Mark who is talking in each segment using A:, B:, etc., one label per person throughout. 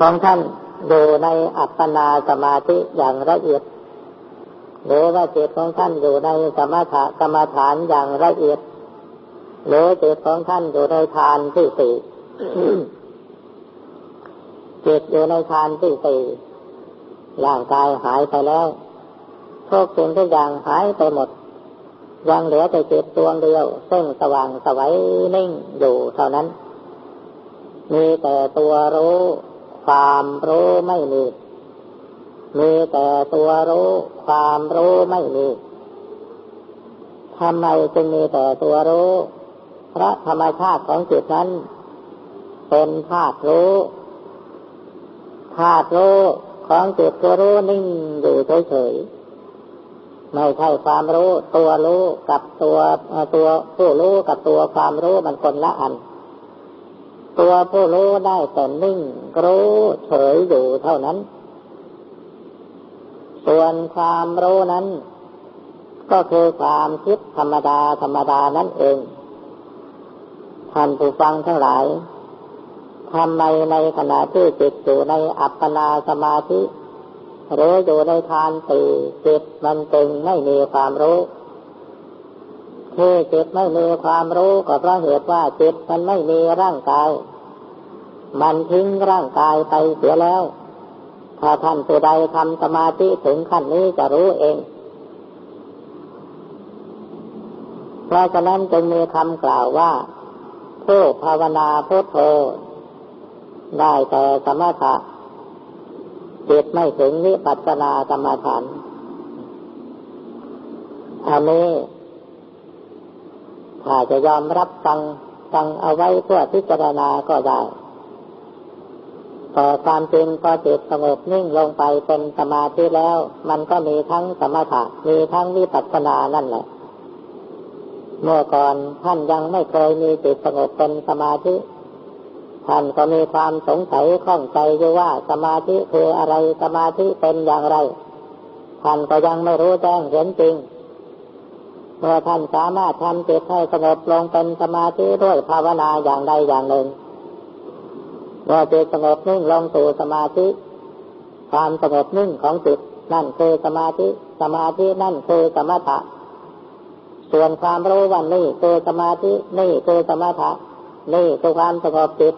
A: ของท่านอยู่ในอัปปนาสมาธิอย่างละเอียด หรือว่าจิตของท่านอยู่ในสมถะกรรมฐานอย่างละเอียด หรือจิตของท่านอยู่ในทานที่สี่จิตอยู่ในทานที่สี่ร่างกายหายไปแล้วทุกสิ่งทุกอย่างหายไปหมด ยังเหลือแต่จิตดวงเดียว ซึ่งสว่างสวัยนิ่งอยู่เท่านั้น มีแต่ตัวรู้ ความรู้ไม่มี มีแต่ตัวรู้ความรู้ไม่มีทำไมจึงมีแต่ตัวรู้ เพราะธรรมชาติของจิตนั้น เป็นธาตุรู้ธาตุรู้ของจิตตัวรู้นิ่งอยู่เฉยๆไม่ใช่ความรู้ ตัวรู้กับตัวตัวผู้รู้กับตัวความรู้มันคนละอัน ตัวผู้รู้ได้แต่นิ่งรู้เฉยอยู่เท่านั้น ส่วนความรู้นั้น ก็คือความคิดธรรมดาธรรมดานั่นเอง ท่านผู้ฟังทั้งหลายทำไมในขณะที่จิตอยู่ในอัปปนาสมาธิหรืออยู่ในทานตีจิตมันจึงไม่มีความรู้ ที่จิตไม่มีความรู้ก็เพราะเหตุว่าจิตมันไม่มีร่างกาย มันทิ้งร่างกายไปเสียแล้ว ถ้าท่านผู้ใดทำสมาธิถึงขั้นนี้จะรู้เอง เพราะฉะนั้นจึงมีคำกล่าวว่าผู้ภาวนาพุทโธได้แต่สมถะจิตไม่ถึงนิปัสนากรรมฐานอันนี้ ถ้าจะยอมรับฟังฟังเอาไว้เพื่อพิจารณาก็ได้แต่ความจริงพอจิตสงบนิ่งลงไปเป็นสมาธิแล้ว มันก็มีทั้งสมถะมีทั้งวิปัสสนานั่นแหละ เมื่อก่อนท่านยังไม่เคยมีจิตสงบเป็นสมาธิ ท่านก็มีความสงสัยข้องใจอยู่ว่าสมาธิคืออะไรสมาธิเป็นอย่างไร ท่านก็ยังไม่รู้แจ้งเห็นจริง เมื่อท่านสามารถทำจิตให้สงบลงเป็นสมาธิด้วยภาวนาอย่างใดอย่างหนึ่งเมื่อจิตสงบนิ่งลงสู่สมาธิ ความสงบนิ่งของจิตนั่นคือสมาธิ สมาธินั่นคือสมถะ ส่วนความรู้วันนี้คือสมาธินี่คือสมถะ นี่คือความสงบจิต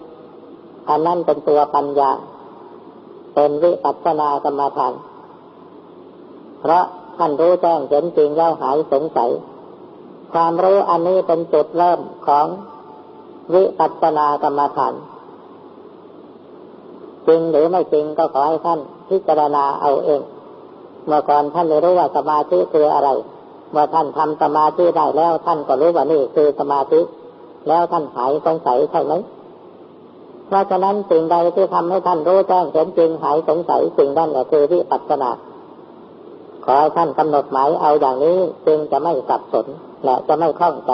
A: อันนั้นเป็นตัวปัญญา เป็นวิปัสสนากรรมฐานเพราะท่านรู้แจ้งเห็นจริงแล้วหายสงสัย ความรู้อันนี้เป็นจุดเริ่มของวิปัสสนากรรมฐานจริงหรือไม่จริงก็ขอให้ท่านพิจารณาเอาเอง เมื่อก่อนท่านไม่รู้ว่าสมาธิคืออะไร เมื่อท่านทำสมาธิได้แล้ว ท่านก็รู้ว่านี่คือสมาธิ แล้วท่านหายสงสัยใช่ไหมเพราะฉะนั้นสิ่งใดที่ทำให้ท่านรู้แจ้งเห็นจริงหายสงสัยสิ่งนั้นแหละคือวิปัสสนา ขอให้ท่านกำหนดหมายเอาอย่างนี้จึงจะไม่สับสน และจะไม่คล่องใจ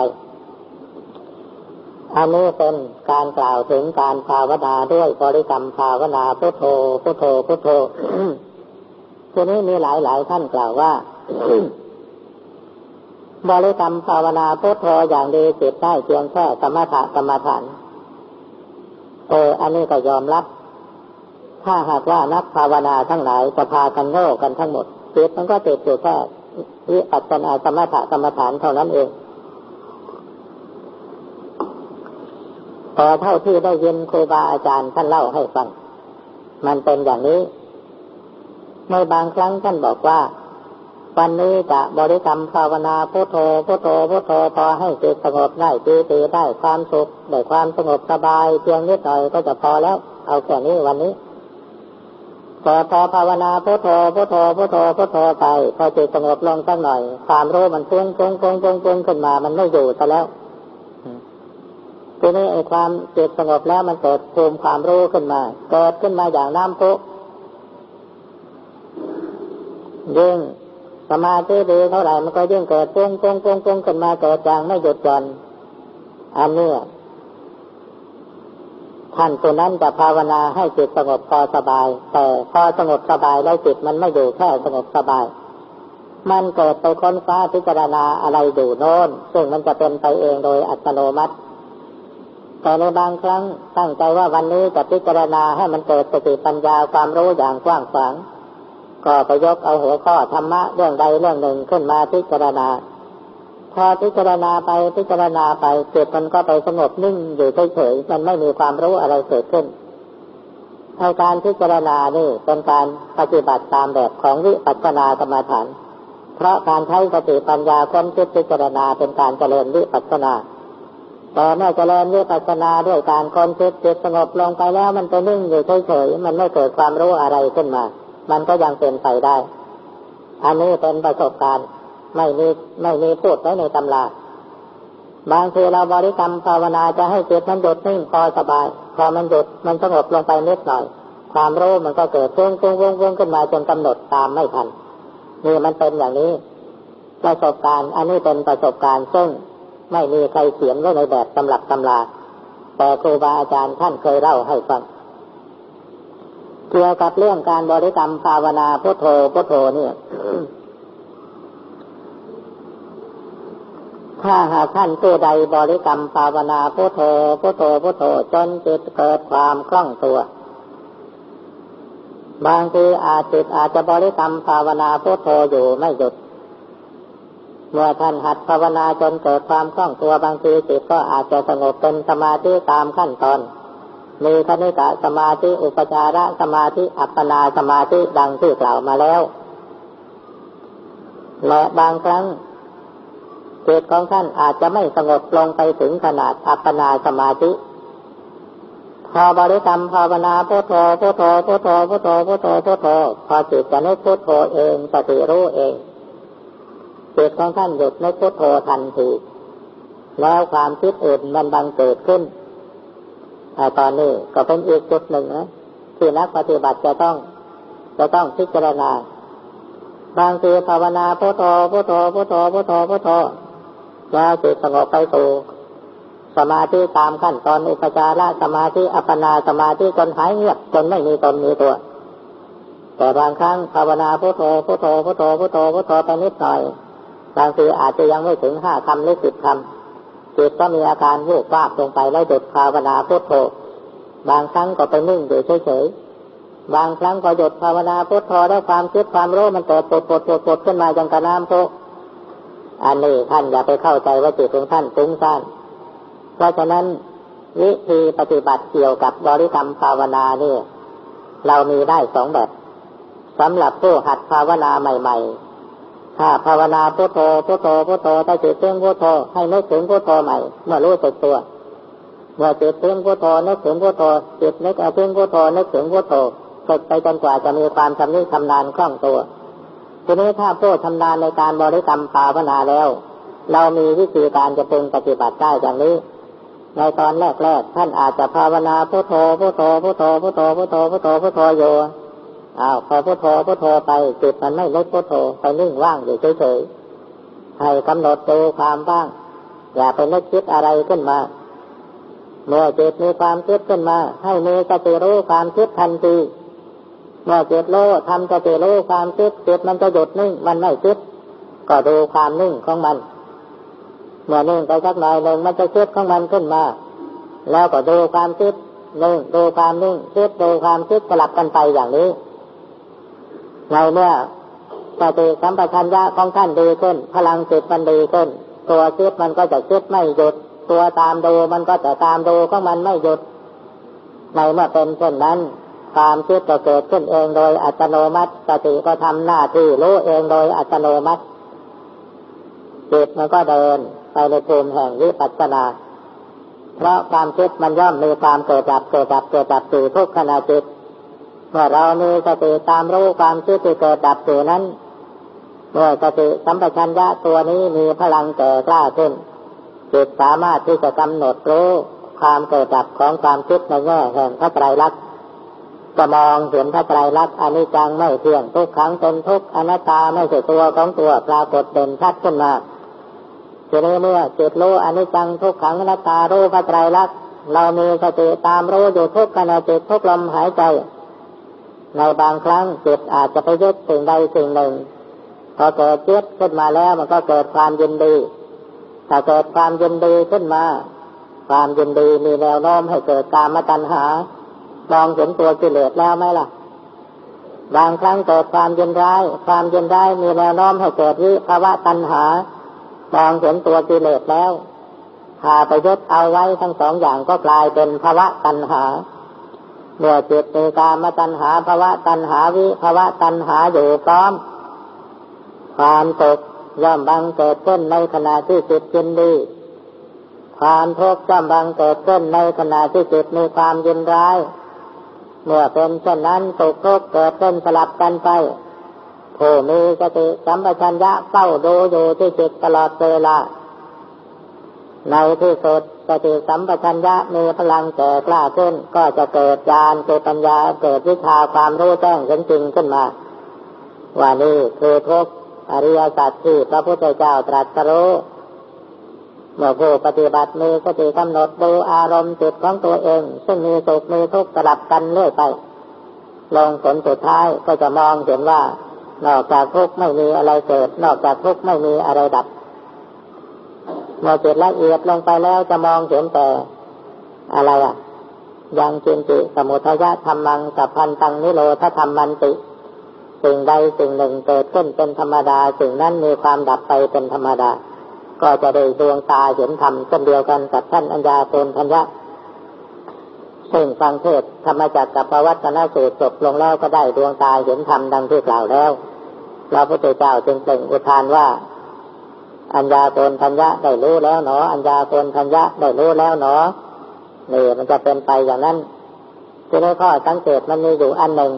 A: อันนี้เป็นการกล่าวถึงการภาวนาด้วยบริกรรมภาวนาพุทโธพุทโธพุทโธทีนี้มีหลายหลายท่านกล่าวว่าบริกรรมภาวนาพุทโธอย่างดีจิตได้เพียงแค่สมถะกรรมฐานเอออันนี้ก็ยอมรับ ถ้าหากว่านักภาวนาทั้งหลายจะพากันโง่กันทั้งหมดจิตมันก็ติดอยู่แค่ วิปัสสนาสมถะกรรมฐานเท่านั้นเองแต่เท่าที่ได้ยินครูบาอาจารย์ท่านเล่าให้ฟัง มันเป็นอย่างนี้ในบางครั้งท่านบอกว่า วันนี้จะบริกรรมภาวนาพุทโธพุทโธพุทโธพอให้จิตสงบได้ปีติได้ความสุขได้ความสงบสบายเพียงนิดหน่อยก็จะพอแล้ว เอาแค่นี้วันนี้ พอพอภาวนาพุทโธพุทโธพุทโธพุทโธไป พอจิตสงบลงสักหน่อย ความรู้มันพุ่งพุ่งพุ่งพุ่งพุ่งขึ้นมา มันไม่อยู่ซะแล้วทีนี้ไอ้ความจิตสงบแล้วมันเกิดภูมิความรู้ขึ้นมา เกิดขึ้นมาอย่างน้ำพุยิ่งสมาธิดีเท่าไหร่มันก็ยิ่งเกิดปุ้งปุ้งปุ้งปุ้งขึ้นมาเกิดอย่างไม่หยุดหย่อนอันนี้ ท่านตัวนั้นจะภาวนาให้จิตสงบพอสบาย แต่พอสงบสบายแล้วจิตมันไม่อยู่แค่สงบสบาย มันเกิดไปค้นฟ้าพิจารณาอะไรอยู่โน้น ซึ่งมันจะเป็นไปเองโดยอัตโนมัติ แต่ในบางครั้งตั้งใจว่าวันนี้จะพิจารณาให้มันเกิดสติปัญญาความรู้อย่างกว้างขวางก็ไปยกเอาหัวข้อธรรมะเรื่องใดเรื่องหนึ่งขึ้นมาพิจารณา พอพิจารณาไปพิจารณาไปจิตมันก็ไปสงบนิ่งอยู่เฉยๆมันไม่มีความรู้อะไรเกิดขึ้นในการพิจารณานี่เป็นการปฏิบัติตามแบบของวิปัสสนากรรมฐาน เพราะการใช้สติปัญญาค้นคิดพิจารณาเป็นการเจริญวิปัสสนาแต่เมื่อเจริญวิปัสสนาด้วยการค้นคิดจิตสงบลงไปแล้วมันจะนิ่งอยู่เฉยๆมันไม่เกิดความรู้อะไรขึ้นมา มันก็ยังเป็นไปได้ อันนี้เป็นประสบการณ์ ไม่มีไม่มีพูดไว้ในตำราบางทีเราบริกรรมภาวนาจะให้จิตมันหยุดนิ่งพอสบาย พอมันหยุดมันสงบลงไปนิดหน่อย ความรู้มันก็เกิดฟุ้งฟุ้งฟุ้งฟุ้งขึ้นมาจนกำหนดตามไม่ทันนี่มันเป็นอย่างนี้ ประสบการณ์ อันนี้เป็นประสบการณ์ซึ่งไม่มีใครเขียนไว้ในแบบตำรับตำราแต่ครูบาอาจารย์ท่านเคยเล่าให้ฟังเกี่ยวกับเรื่องการบริกรรมภาวนาพุทโธพุทโธเนี่ย ถ้าหากท่านผู้ใดบริกรรมภาวนาพุทโธพุทโธพุทโธจนจิตเกิดความคล่องตัว บางทีอาจจิตอาจจะบริกรรมภาวนาพุทโธอยู่ไม่หยุด เมื่อท่านหัดภาวนาจนเกิดความคล่องตัวบางทีจิตก็อาจจะสงบเป็นสมาธิตามขั้นตอน มีคณิกะสมาธิอุปจาระสมาธิอัปปนาสมาธิดังที่กล่าวมาแล้วและบางครั้ง จิตของท่านอาจจะไม่สงบลงไปถึงขนาดอัปปนาสมาธิ พอบริกรรมภาวนาพุทโธพุทโธพุทโธพุทโธพุทโธพุทโธพอจิตจะนึกพุทโธเองสติรู้เองจิตของท่านหยุดนึกพุทโธทันทีแล้วความคิดอื่นมันบังเกิดขึ้นตอนนี้ก็เป็นอีกจุดหนึ่งนะที่นักปฏิบัติจะต้อง จะต้องพิจารณา บางทีภาวนาพุทโธพุทโธพุทโธพุทโธพุทโธ แล้วจิตสงบไปสู่สมาธิตามขั้นตอนอุปจารสมาธิอัปปนาสมาธิจนหายเงียบจนไม่มีตนมีตัว แต่บางครั้งภาวนาพุทโธพุทโธพุทโธพุทโธพุทโธไปนิดหน่อย บางทีอาจจะยังไม่ถึงห้าคำหรือสิบคำจิตก็มีอาการวูบวาบลงไปแล้วหยุดภาวนาพุทโธ บางครั้งก็ไปนิ่งอยู่เฉยๆบางครั้งก็หยุดภาวนาพุทโธได้ความคิดความรู้มันเกิดปวดปวดปวดปวดขึ้นมาจังกระน้ำโพ อันนี้ท่านอย่าไปเข้าใจว่าจิตของท่านตุ้งซ่านเพราะฉะนั้นวิธีปฏิบัติเกี่ยวกับบริกรรมภาวนาเนี่ยเรามีได้สองแบบสำหรับผู้หัดภาวนาใหม่ๆ ถ้าภาวนาพุทโธพุทโธพุทโธถ้าจิตเพ่งพุทโธให้นึกถึงพุทโธใหม่ เมื่อรู้สึกตัวเมื่อจิตเพ่งพุทโธนึกถึงพุทโธจิตนึกเอาเพ่งพุทโธนึกถึงพุทโธฝึกไปจนกว่าจะมีความชำนิชำนาญคล่องตัว ทีนี้ถ้าผู้ชำนาญในการบริกรรมภาวนาแล้ว เรามีวิธีการจะเพึงปฏิบัติได้อย่างนี้ ในตอนแรกๆท่านอาจจะภาวนาพุทโธพุทโธพุทโธพุทโธพุทโธพุทโธพุทโธอยู่อ้าวพอพุทโธพุทโธไปจิตมันไม่ลดพุทโธไปนิ่งว่างอยู่เฉยๆให้กำหนดดูความว่าง อย่าไปนึกคิดอะไรขึ้นมา เมื่อจิตมีความคิดขึ้นมา ให้มีสติรู้ความคิดทันที เมื่อจิตรู้ทำสติรู้ความคิดจิตมันจะหยุดนิ่งมันไม่คิดก็ดูความนิ่งของมัน เมื่อนิ่งไปสักหน่อยหนึ่งมันจะคิดของมันขึ้นมา แล้วก็ดูความคิดนิ่งดูความนิ่งคิดดูความคิดสลับกันไปอย่างนี้ในเมื่อสติสัมปชัญญะของท่านดีขึ้น พลังจิตมันดีขึ้น ตัวคิดมันก็จะคิดไม่หยุด ตัวตามดูมันก็จะตามดูของมันไม่หยุดในเมื่อเป็นเช่นนั้น ความคิดก็เกิดขึ้นเองโดยอัตโนมัติสติก็ทำหน้าที่รู้เองโดยอัตโนมัติจิตมันก็เดินไปในภูมิแห่งวิปัสสนา เพราะความคิดมันย่อมมีความเกิดดับเกิดดับเกิดดับสู่ทุกขณะจิตเมื่อเรามีสติตามรู้ความคิดที่เกิดดับอยู่นั้นเมื่อสติสัมปชัญญะตัวนี้มีพลังแก่กล้าขึ้นจิตสามารถที่จะกำหนดรู้ความเกิดดับของความคิดในแง่แห่งพระไตรลักษณ์ จะมองเห็นพระไตรลักษณ์อนิจจังไม่เที่ยงทุกครั้งเป็นทุกอนัตตาไม่ใช่ตัวของตัวปรากฏเด่นชัดขึ้นมาทีนี้เมื่อจิตรู้อนิจจังทุกขังอนัตตารู้พระไตรลักษณ์เรามีสติตามรู้อยู่ทุกขณะจิตทุกลมหายใจ ในบางครั้งจิตอาจจะไปยึดสิ่งใดสิ่งหนึ่งพอเกิดยึดขึ้นมาแล้วมันก็เกิดความยินดีถ้าเกิดความยินดีขึ้นมาคความยินดีมีแนวโน้มให้เกิดกามตัณหา มองเห็นตัวกิเลสแล้วไหมล่ะ บางครั้งเกิดความเยินร้าย ความเยินร้ายมีแนวโน้มให้เกิดวิภาวะตัณหามองเห็นตัวกิเลสแล้วพาไปยึดเอาไว้ทั้งสองอย่างก็กลายเป็นภาวะตัณหาเมื่อจิตมีกามตัณหาภาวะตัณหาวิภาวะตัณหาอยู่พร้อม ความตกย่อมบังเกิดขึ้นในขณะที่จิตยินดีความทุกข์ย่อมบังเกิดขึ้นในขณะที่จิตมีความยินร้าย เมื่อเป็นเช่นนั้นสุขทุกข์เกิดขึ้นสลับกันไปผู้มีสติสัมปชัญญะเฝ้าดูอยู่ที่จิตตลอดเวลาในที่สุดสติสัมปชัญญะมีพลังแก่กล้าขึ้น ก็จะเกิดญาณเกิดปัญญาเกิดวิชาความรู้แจ้งเห็นจริงขึ้นมา ว่านี่คือทุกอริยสัจที่พระพุทธเจ้าตรัสรู้ เมื่อผู้ปฏิบัติมีสติกำหนดดูอารมณ์จิตของตัวเอง ซึ่งมีสุขมีทุกข์สลับกันเรื่อยไป ลงผลสุดท้ายก็จะมองเห็นว่า นอกจากทุกข์ไม่มีอะไรเกิด นอกจากทุกข์ไม่มีอะไรดับเมื่อจิตละเอียดลงไปแล้วจะมองเห็นแต่อะไรอะ ยังจินจิสมุทยะธรรมังสัพพันตังนิโรธธรรมมันติ สิ่งใดสิ่งหนึ่งเกิดขึ้นเป็นธรรมดา สิ่งนั้นมีความดับไปเป็นธรรมดา ก็จะได้ดวงตาเห็นธรรมเช่นเดียวกันกับท่านอัญญาโกนทัญญะซึ่งฟังเทศธรรมจักรกับปวัตนสูตรจบลงแล้วก็ได้ดวงตาเห็นธรรมดังที่กล่าวแล้วพระพุทธเจ้าจึงเปล่งอุทานว่า อัญญาโกนทัญญะได้รู้แล้วหนอ อัญญาโกนทัญญะได้รู้แล้วหนอนี่มันจะเป็นไปอย่างนั้นทีนี้ข้อสังเกตมันมีอยู่อันหนึ่ง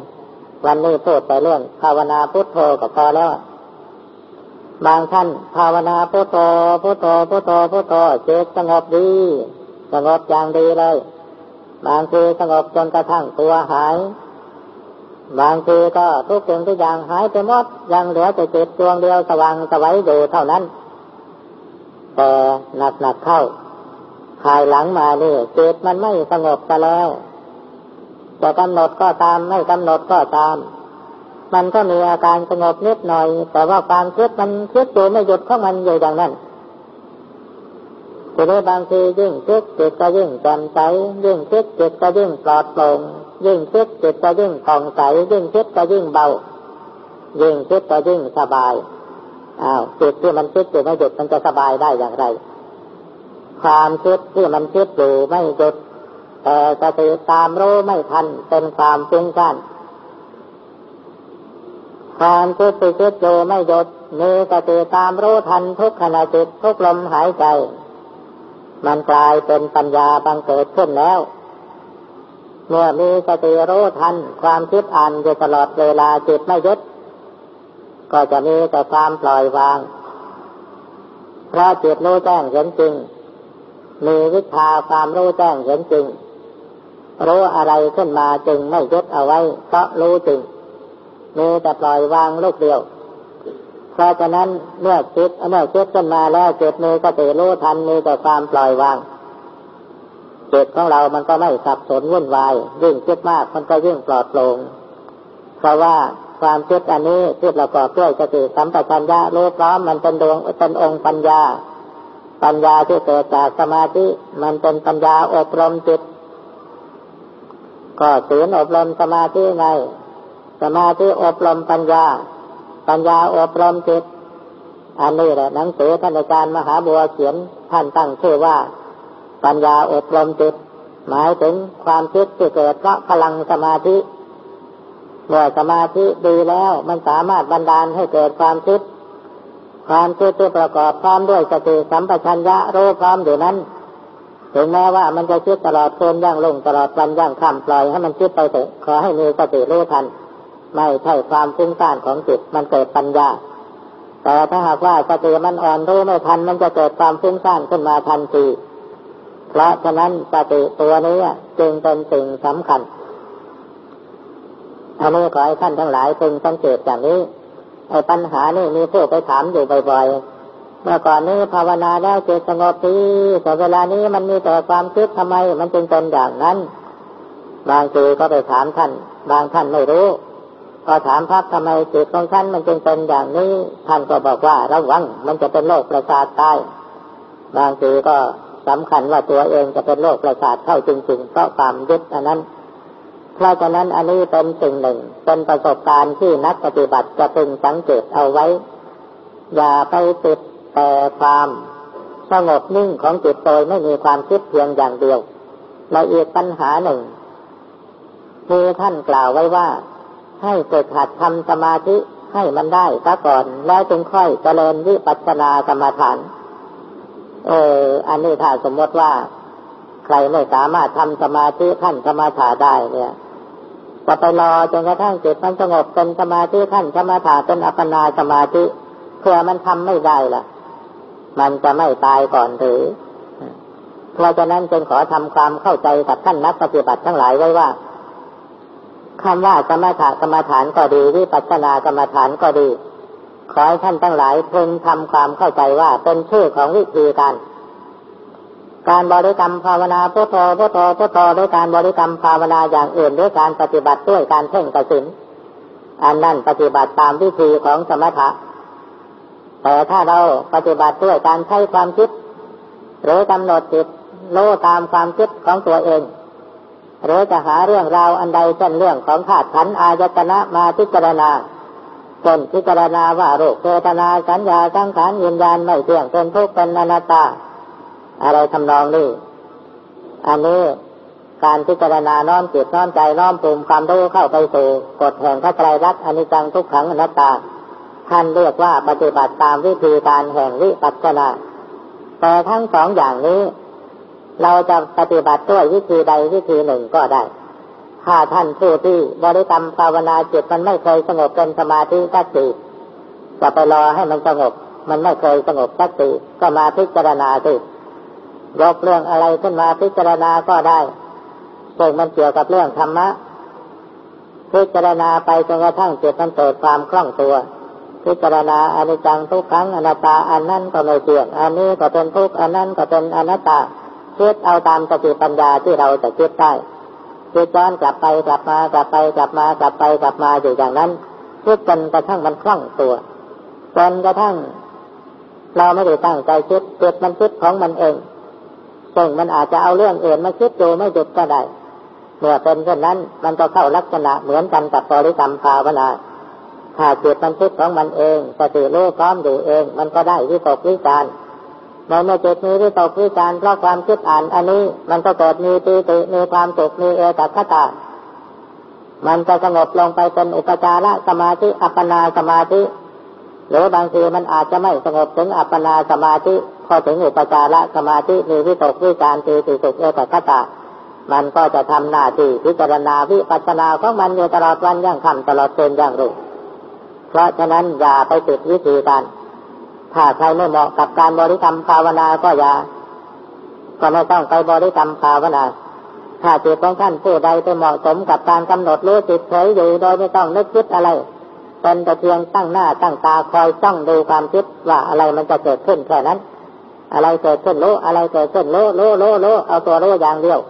A: วันนี้พูดไปเรื่องภาวนาพุทโธก็พอแล้ว บางท่านภาวนาพุทโธพุทโธพุทโธพุทโธเจตสงบดี สงบอย่างดีเลย บางทีสงบจนกระทั่งตัวหาย บางทีก็ทุกสิ่งทุกอย่างหายไปหมดยังเหลือแต่จิตดวงเดียวสว่างสวัยอยู่เท่านั้น แต่หนักหนักเข้าภายหลังมานี่จิตมันไม่สงบไปแล้วจะกำหนดก็ตามไม่กำหนดก็ตาม มันก็มีอาการสงบนิดหน่อย แต่ว่าความคิดมันคิดอยู่ไม่หยุดของมันอยู่อย่างนั้นทีนี้บางทียิ่งคิดจิตก็ยิ่งแจ่มใสยิ่งคิดจิตก็ยิ่งปลอดโปร่งยิ่งคิดจิตก็ยิ่งผ่องใสยิ่งคิดก็ยิ่งเบา ยิ่งคิดก็ยิ่งสบายอ้าวจิตที่มันคิดอยู่ไม่หยุดมันจะสบายได้อย่างไร ความคิดที่มันคิดอยู่ไม่หยุดแต่สติตามรู้ไม่ทันเป็นความฟุ้งซ่าน ความคิดที่คิดอยู่ไม่หยุดมีสติตามรู้ทันทุกขณะจิตทุกลมหายใจ มันกลายเป็นปัญญาบังเกิดขึ้นแล้ว เมื่อมีสติรู้ทันความคิดอ่านอยู่ตลอดเวลาจิตไม่ยึดก็จะมีแต่ความปล่อยวางเพราะจิตรู้แจ้งเห็นจริง มีวิชาความรู้แจ้งเห็นจริง รู้อะไรขึ้นมาจึงไม่ยึดเอาไว้เพราะรู้จริง มีแต่ปล่อยวางลูกเดียว เพราะฉะนั้นเมื่อคิดเมื่อคิดขึ้นมาแล้วจิตมีก็ติรู้ทันมีแต่ความปล่อยวางจิตของเรามันก็ไม่สับสนวุ่นวายยิ่งคิดมากมันก็ยิ่งปลอดโปร่งเพราะว่าความคิดอันนี้ที่ประกอบด้วยสติสัมปชัญญะรู้พร้อมมันเป็นดวงเป็นองค์ปัญญา ปัญญาที่เกิดจากสมาธิมันเป็นปัญญาอบรมจิต ก็ศีลอบรมสมาธิไง สมาธิอบรมปัญญา ปัญญาอบรมจิต อันนี้แหละหนังสือท่านอาจารย์มหาบัวเขียนท่านตั้งชื่อว่า ปัญญาอบรมจิต หมายถึงความคิดที่เกิดเพราะพลังสมาธิ เมื่อสมาธิดีแล้วมันสามารถบันดาลให้เกิดความคิด ความคิดที่ประกอบพร้อมด้วยสติสัมปชัญญะรู้พร้อมอยู่นั้นถึงแม้ว่ามันจะคิดตลอดคืนย่างลงตลอดวันย่างค่ำปล่อยให้มันคิดไปเถอะขอให้มีสติรู้ทัน ไม่ใช่ความฟุ้งซ่านของจิตมันเกิดปัญญา แต่ถ้าหากว่าสติมันอ่อนรู้ไม่ทัน มันจะเกิดความฟุ้งซ่านขึ้นมาทันทีเพราะฉะนั้นสติตัวนี้จึงเป็นสิ่งสำคัญอันนี้ขอให้ท่านทั้งหลายพึงสังเกตอย่างนี้ไอ้ปัญหานี่มีผู้ไปถามอยู่บ่อยๆ เมื่อก่อนนี้ภาวนาแล้วจิตสงบดีแต่เวลานี้มันมีแต่ความคิดทำไม มันจึงเป็นอย่างนั้น บางทีก็ไปถามท่าน บางท่านไม่รู้ ก็ถามพักทำไมจิตของท่านมันจึงเป็นอย่างนี้ ท่านก็บอกว่าระวังมันจะเป็นโรคประสาทตายบางทีก็สำคัญว่าตัวเองจะเป็นโรคประสาทเข้าจริงๆเพราะความยึดอันนั้น เพราะฉะนั้นอันนี้เป็นสิ่งหนึ่ง เป็นประสบการณ์ที่นักปฏิบัติจะพึงสังเกตเอาไว้ อย่าไปติดแต่ความสงบนิ่งของจิตโดยไม่มีความคิดเพียงอย่างเดียวและอีกปัญหาหนึ่งมีท่านกล่าวไว้ว่า ให้เกิดหัดทำสมาธิให้มันได้ซะก่อน แล้วจึงค่อยเจริญวิปัสสนากรรมฐาน เออ อันนี้ถ้าสมมติว่า ใครไม่สามารถทำสมาธิขั้นสมาถาได้เนี่ยจะไปรอจนกระทั่งจิตมันสงบเป็นสมาธิขั้นสมาถาเป็นอัปปนาสมาธิเพื่อมันทำไม่ได้ล่ะ มันจะไม่ตายก่อนหรือเพราะฉะนั้นจึงขอทำความเข้าใจกับท่านนักปฏิบัติทั้งหลายไว้ว่า คำว่าสมถะกรรมฐานก็ดีวิปัสสนากรรมฐานก็ดี ขอให้ท่านทั้งหลายพึงทำความเข้าใจว่าเป็นชื่อของวิธีการ การบริกรรมภาวนาพุทโธพุทโธพุทโธด้วยการบริกรรมภาวนาอย่างอื่นด้วยการปฏิบัติด้วยการเพ่งกสินอันนั้นปฏิบัติตามวิธีของสมถะแต่ถ้าเราปฏิบัติด้วยการใช้ความคิด หรือกำหนดจิตโลตามความคิดของตัวเอง หรือจะหาเรื่องราวอันใดเช่นเรื่องของธาตุขันอายตนะมาพิจารณาจนพิจารณาว่าโรคเจตนาสัญญาสังขารยินญาณไม่เที่ยงเป็นทุกข์เป็นอนัตตา อะไรทำนองนี้ อันนี้การพิจารณาน้อมจิตน้อมใจน้อมภูมิความรู้เข้าไปสู่กฎแห่งพระไตรลักษณ์อนิจจังทุกขังอนัตตา ท่านเรียกว่าปฏิบัติตามวิธีการแห่งวิปัสสนาแต่ทั้งสองอย่างนี้ เราจะปฏิบัติด้วยวิธีใดวิธีหนึ่งก็ได้ ถ้าท่านผู้ที่บริกรรมภาวนาจิตมันไม่เคยสงบเป็นสมาธิสักทีจะไปรอให้มันสงบ มันไม่เคยสงบสักทีก็มาพิจารณาสิยกเรื่องอะไรขึ้นมาพิจารณาก็ได้ซึ่งมันเกี่ยวกับเรื่องธรรมะ พิจารณาไปจนกระทั่งจิตมันเกิดความคล่องตัว พิจารณาอนิจจังทุกครั้งอนัตตาอันนั้นก็ไม่เที่ยง อันนี้ก็เป็นทุกข์อันนั้นก็เป็นอนัตตา คิดเอาตามสติปัญญาที่เราจะคิดได้คิดย้อนกลับไปกลับมากลับไปกลับมากลับไปกลับมาอยู่อย่างนั้นคิดจนกระทั่งมันคล่องตัวจนกระทั่ง เราไม่ได้ตั้งใจคิดเกิดมันคิดของมันเองซึ่งมันอาจจะเอาเรื่องอื่นมาคิดดูไม่หยุดก็ได้เมื่อเป็นเช่นนั้น มันก็เข้าลักษณะเหมือนกันกับบริกรรมภาวนาถ้าจิตมันคิดของมันเองสติรู้พร้อมอยู่เอง มันก็ได้วิตกวิจารณ์ ในเมื่อจิตมีวิตกวิจารเพราะความคิดอ่าน อันนี้มันก็เกิดมีตีติมีความสุขมีเอตัคตามันจะสงบลงไปเป็นอุปจารสมาธิอัปปนาสมาธิหรือบางทีมันอาจจะไม่สงบถึงอัปปนาสมาธิพอถึงอุปจารสมาธิมีวิตกวิจารตีติสุขเอตัคตามันก็จะทำหน้าที่พิจารณาวิปัสสนาของมันอยู่ตลอดวันย่างค่ำตลอดเดือนย่างรุ่งเพราะฉะนั้นอย่าไปติดวิธีการ ถ้าใครไม่เหมาะกับการบริกรรมภาวนาก็อย่าก็ไม่ต้องไปบริกรรมภาวนา ถ้าจิตของท่านผู้ใดไปเหมาะสมกับการกำหนดรู้จิตเฉยอยู่โดยไม่ต้องนึกคิดอะไรเป็นแต่เพียงตั้งหน้าตั้งตาคอยจ้องดูความคิดว่าอะไรมันจะเกิดขึ้นแค่นั้น อะไรเกิดขึ้นรู้อะไรเกิดขึ้นรู้รู้รู้รู้เอาตัวรู้อย่างเดียว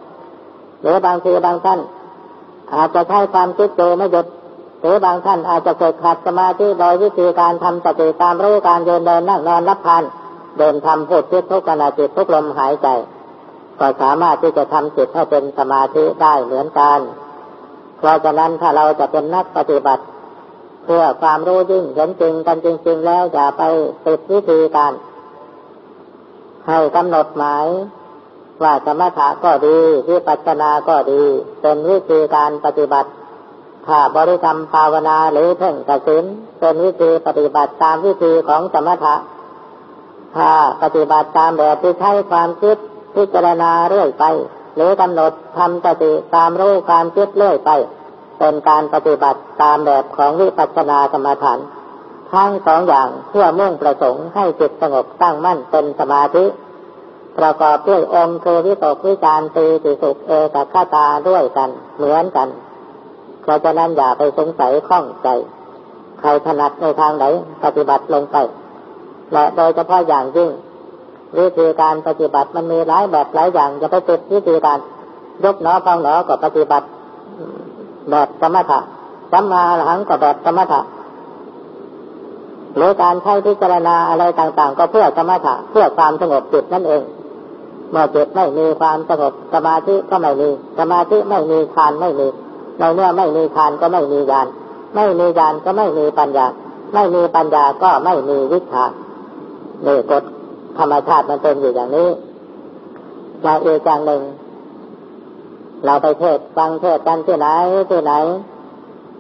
A: หรือบางทีบางท่านอาจจะใช้ความคิดดูไม่หยุด หรือบางท่านอาจจะเกิดขัดสมาธิโดยวิธีการทำสติตามรู้การเดินเดินนั่งนอนรับทานเดินทำพูดคิดทุกขณะจิตทุกลมหายใจ ก็สามารถที่จะทำจิตให้เป็นสมาธิได้เหมือนกัน เพราะฉะนั้นถ้าเราจะเป็นนักปฏิบัติ เพื่อความรู้ยิ่งเห็นจริงกันจริง ๆ แล้วอย่าไปติดวิธีการให้กำหนดหมายว่าสมถะก็ดีวิปัสสนาก็ดี เป็นวิธีการปฏิบัติ ถ้าบริกรรมภาวนาหรือเพ่งกสินเป็นวิธีปฏิบัติตามวิธีของสมถะ ถ้าปฏิบัติตามแบบที่ใช้ความคิดพิจารณาเรื่อยไป หรือกำหนดทำสติตามรู้ความคิดเรื่อยไป เป็นการปฏิบัติตามแบบของวิปัสสนากรรมฐาน ทั้งสองอย่างเพื่อมุ่งประสงค์ให้จิตสงบตั้งมั่นเป็นสมาธิประกอบด้วยองค์คือวิตกวิจารตีติสุขเอกคตาด้วยกันเหมือนกัน เพราะฉะนั้นอย่าไปสงสัยข้องใจ ใครถนัดในทางไหนปฏิบัติลงไป และโดยเฉพาะอย่างยิ่งวิธีการปฏิบัติมันมีหลายแบบหลายอย่างจะไปติดวิธีการยกหนอพองหนอก็ปฏิบัติแบบสมถะสัมมาหลังก็แบบสมถะหรือการใช้พิจารณาอะไรต่างๆ ก็เพื่อสมถะเพื่อความสงบจิตนั่นเอง เมื่อจิตไม่มีความสงบสมาธิก็ไม่มี สมาธิไม่มีฌานไม่มี ในเมื่อไม่มีฌานก็ไม่มีญาณไม่มีญาณก็ไม่มีปัญญา ไม่มีปัญญาก็ไม่มีวิชาเนี่กฎธรรมชาติมันเป็นอยู่อย่างนี้เราเอกอย่างหนึ่ง เราไปเทศฟังเทศกันที่ไหนที่ไหน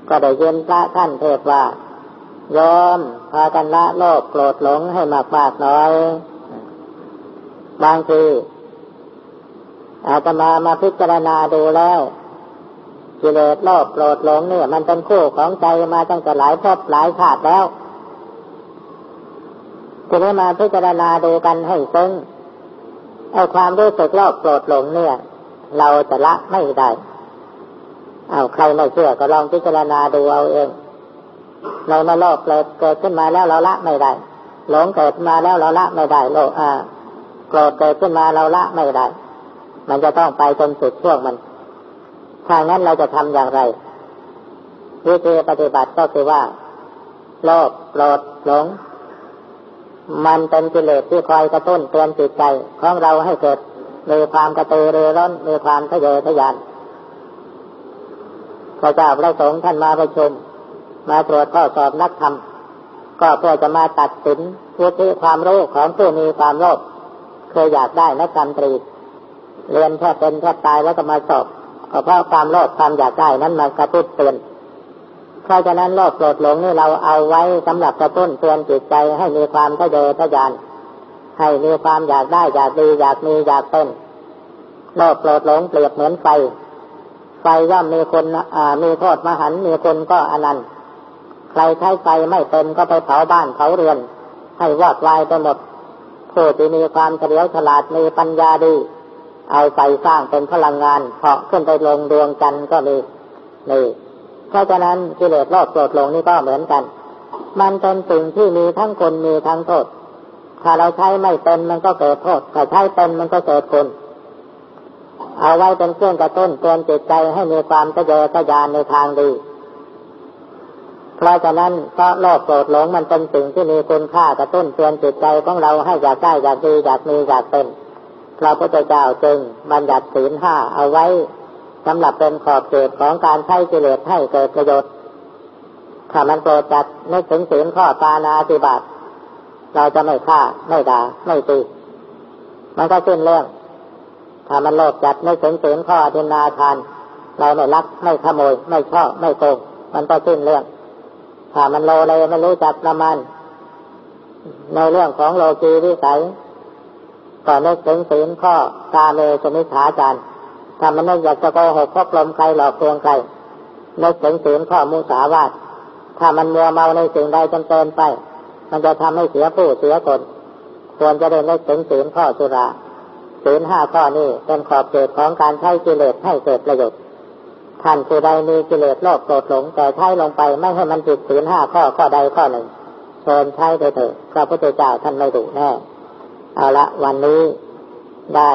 A: ก็ได้ยินพระท่านเทศว่ายอมพากันละโลภโกรธหลงให้มากมากน้อย บางทีอาตมามาพิจารณาดูแล้ว กิเลสโลภโกรธหลงเนี่ยมันเป็นคู่ของใจมาตั้งแต่หลายภพหลายชาติแล้วทีนี้มาพิจารณาดูกันให้ซึ้งไอ้ความรู้สึกโลภโกรธหลงเนี่ย เราจะละไม่ได้เอาใครไม่เชื่อก็ลองพิจารณาดูเอาเองเรามาโลภเกิดเกิดขึ้นมาแล้วเราละไม่ได้ หลงเกิดมาแล้วเราละไม่ได้โลภอ่าโกรธเกิดขึ้นมาเราละไม่ได้ มันจะต้องไปจนสุดช่วงมัน ถ้างนั้นเราจะทำอย่างไร วิธีปฏิบัติก็คือว่า โลภโกรธหลง มันเป็นกิเลสที่คอยกระตุ้นเตือนจิตใจของเราให้เกิดมีความกระตือรือร้นมีความทะเยอทะยานพระเจ้าพระสงฆ์ท่านมาประชุม มาตรวจข้อสอบนักธรรม ก็เพื่อจะมาตัดสินวุฒิความรู้ของผู้มีความโลภเคยอยากได้นักธรรมตรี เรียนแทบเป็นแทบตายแล้วก็มาสอบ เพราะความโลภความอยากได้นั้นมากระตุ้นเตือนเพราะฉะนั้นโลภโกรธหลงนี่เราเอาไว้สำหรับกระตุ้นเตือนจิตใจให้มีความทะเยอทะยาน ให้มีความอยากได้อยากดีอยากมีอยากเป็นโลภโกรธหลงเปรียบเหมือนไฟ ไฟย่อมมีคนมีโทษมหันมีคนก็อนันต์ใครใช้ไฟไม่เป็นก็ไปเผาบ้านเผาเรือน ให้วอดวายไปหมดผู้ที่มีความเฉลียวฉลาดมีปัญญาดี เอาไฟสร้างเป็นพลังงานเพาะขึ้นไปลงดวงจันทร์ก็มีนี่เพราะฉะนั้นกิเลสโลภโกรธหลงนี่ก็เหมือนกัน มันเป็นสิ่งที่มีทั้งคนมีทั้งโทษ ถ้าเราใช้ไม่เป็นมันก็เกิดโทษ ถ้าใช้เป็นมันก็เกิดคุณ เอาไว้เป็นเครื่องกระตุ้นเตือนจิตใจให้มีความทะเยอทะยานในทางดี เพราะฉะนั้นเพราะโลภโกรธหลงมันเป็นสิ่งที่มีคุณค่ากระตุ้นเตือนจิตใจของเราให้อยากได้อยากดีอยากมีอยากเป็น ระพุทธเจ้าจึงบัญญัติศีลห้าเอาไว้สำหรับเป็นขอบเขตของการใช้กิเลสให้เกิดประโยชน์ ถ้ามันโกรธจัดนึกถึงศีลข้อปานาติบาตเราจะไม่ฆ่าไม่ด่าไม่ตีมันก็สิ้นเรื่อง ถ้ามันโลภจัดนึกถึงศีลข้อทินาทาน เราไม่ลักไม่ขโมย ไม่ชอบไม่โกงมันก็สิ้นเรื่อง ถ้ามันโลเลยไม่รู้จักประมาณในเรื่องของโลกีวิสัย ก็นึกถึงศีลข้อกาเมสมิขาจารถ้ามันนึกอยากจะโกหกพกลมใครหลอกลวงใครนึกถึงศีลข้อมุสาวาทถ้ามันมัวเมาในสิ่งใดจนเกินไป มันจะทำให้เสียผู้เสียคนควรจะได้นึกถึงศีลข้อสุราศีลห้าข้อนี้เป็นขอบเขตของการใช้กิเลสให้เกิดประโยชน์ท่านผู้ใดมีกิเลสโลภโกรธหลงแต่ใช้ลงไปไม่ให้มันผิดศีลห้าข้อข้อใดข้อหนึ่งเชิญใช้ไปเถอะพระพุทธเจ้าท่านไม่ดุแน่ เอาละวันนี้ได้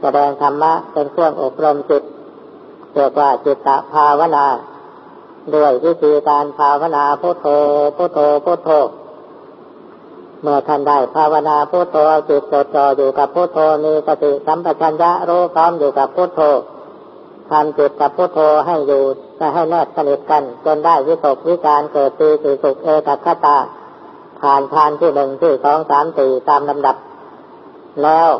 A: แสดงธรรมะเป็นเครื่องอบรมจิตเรียกว่าจิตตภาวนา ด้วยวิธีการภาวนาพุทโธพุทโธพุทโธ เมื่อท่านได้ภาวนาพุทโธจิตจดจ่ออยู่กับพุทโธมีสติสัมปชัญญะรู้พร้อมอยู่กับพุทโธทำจิตกับพุทโธให้อยู่จะให้แนบสนิทกัน จนได้วิตกวิการเกิดปีติสุขเอกัคตาผ่านทานที่หนึ่งที่สองสามสี่ตามลำดับ แล้ว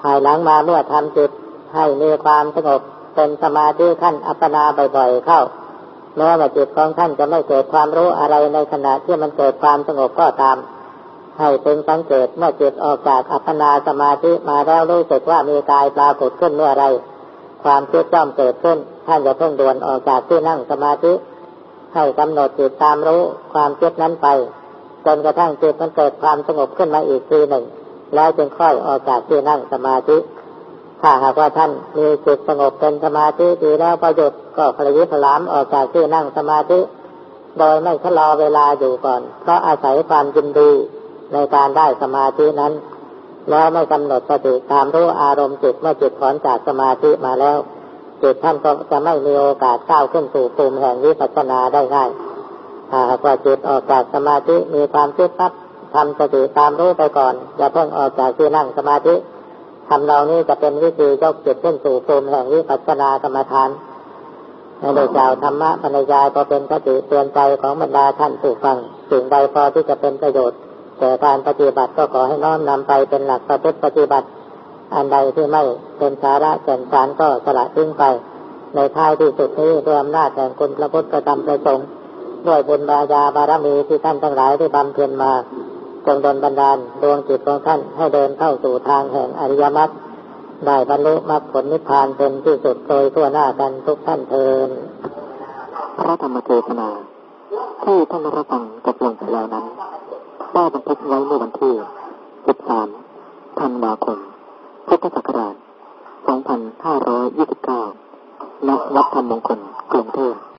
A: ภายหลังมาเมื่อทำจิตให้มีความสงบเป็นสมาธิขั้นอัปปนาบ่อยๆเข้าแม้ว่าจิตของท่านจะไม่เกิดความรู้อะไรในขณะที่มันเกิดความสงบก็ตาม ให้เป็นสังเกตเมื่อจิตออกจากอัปปนาสมาธิมาแล้วรู้สึกว่ามีกายปรากฏขึ้นเมื่อไรความคิดจ้อมเกิดขึ้น ท่านจะเพิ่งด่วนออกจากที่นั่งสมาธิให้กำหนดจิตตามรู้ความคิดนั้นไปจนกระทั่งจิตมันเกิดความสงบขึ้นมาอีกทีหนึ่ง แล้วจึงค่อยออกจากที่นั่งสมาธิ ถ้าหากว่าท่านมีจิตสงบเป็นสมาธิดีแล้วประโยชน์ก็พลยิพลามออกจากที่นั่งสมาธิ โดยไม่ชะลอเวลาอยู่ก่อน เพราะอาศัยความยินดีในการได้สมาธินั้น แล้วไม่กำหนดสติตามรู้อารมณ์จิตเมื่อจิตถอนจากสมาธิมาแล้วจิตท่านก็จะไม่มีโอกาสก้าวขึ้นสู่ภูมิแห่งวิปัสสนาได้ง่ายถ้าหากว่าจิตออกจากสมาธิมีความคิดปั๊บ ทำสติตามรู้ไปก่อน อย่าเพิ่งออกจากที่นั่งสมาธิทำเรานี้จะเป็นวิธียกจิตขึ้นสู่ภูมิแห่งวิปัสสนากรรมฐานในโดยกล่าวธรรมะบรรยายก็เป็นคติเตือนใจของบรรดาท่านผู้ฟังสิ่งใดพอที่จะเป็นประโยชน์แต่การปฏิบัติก็ขอให้น้อมนำไปเป็นหลักประพฤติปฏิบัติ อันใดที่ไม่เป็นสาระแก่นสารก็สละทิ้งไป ในท้ายที่สุดนี้ด้วยอำนาจแห่งคุณพระพุทธธรรมประสงค์ด้วยบุญบารญาบารมีที่ท่านทั้งหลายได้บำเพ็ญมา จงดลบันดาลดวงจิตของท่านให้เดินเข้าสู่ทางแห่งอริยมรรคได้บรรลุมรรคผลนิพพานเป็นที่สุดโดยทั่วหน้ากันทุกท่านเทิน
B: พระธรรมเทศนาที่ท่านรับฟังจบลงไปแล้วนั้นได้บันทึกไว้เมื่อวันที่ 13 ธันวาคม พุทธศักราช 2529 ณ วัดธรรมมงคล กรุงเทพ